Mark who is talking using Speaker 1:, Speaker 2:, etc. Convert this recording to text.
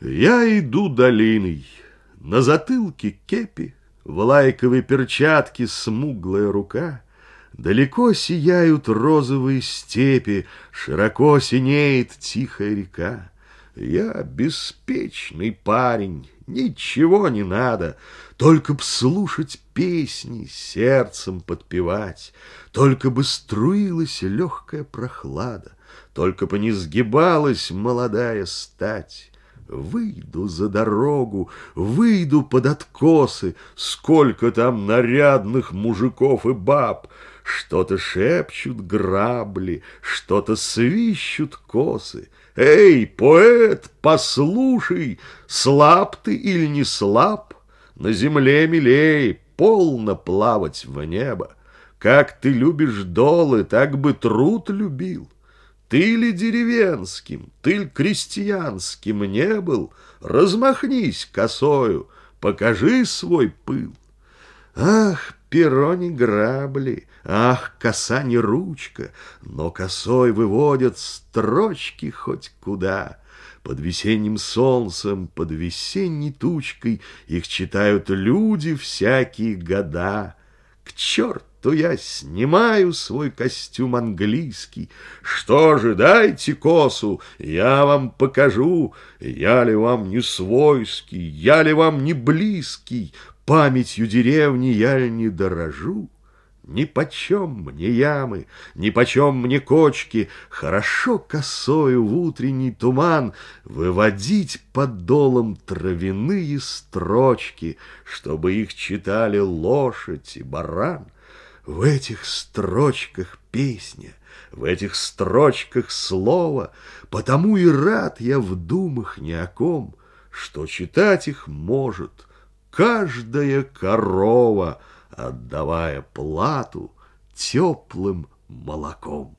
Speaker 1: Я иду долиной, на затылке кепи, В лайковой перчатке смуглая рука. Далеко сияют розовые степи, Широко синеет тихая река. Я беспечный парень, ничего не надо, Только б слушать песни, сердцем подпевать, Только бы струилась легкая прохлада, Только бы не сгибалась молодая стать. Выйду за дорогу, выйду под откосы, Сколько там нарядных мужиков и баб, Что-то шепчут грабли, что-то свищут косы. Эй, поэт, послушай, слаб ты или не слаб? На земле милей, полно плавать в небо. Как ты любишь долы, так бы труд любил. Ты ли деревенским, ты ли крестьянским не был, Размахнись косою, покажи свой пыл. Ах, перо не грабли, ах, коса не ручка, Но косой выводят строчки хоть куда. Под весенним солнцем, под весенней тучкой Их читают люди всякие года. К черту! я снимаю свой костюм английский. Что же, дайте косу, я вам покажу, я ли вам не свойский, я ли вам не близкий, памятью деревни я ли не дорожу. Ни почем мне ямы, ни почем мне кочки, Хорошо косою в утренний туман Выводить под долом травяные строчки, Чтобы их читали лошадь и баран. В этих строчках песня, в этих строчках слово, Потому и рад я в думах ни о ком, Что читать их может каждая корова, Отдавая плату теплым молоком.